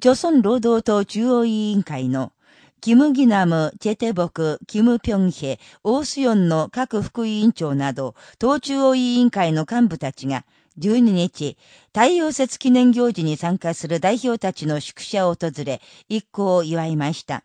朝鮮労働党中央委員会の、キム・ギナム、チェテボク、キム・ピョンヘ、オースヨンの各副委員長など、党中央委員会の幹部たちが、12日、太陽節記念行事に参加する代表たちの宿舎を訪れ、一行を祝いました。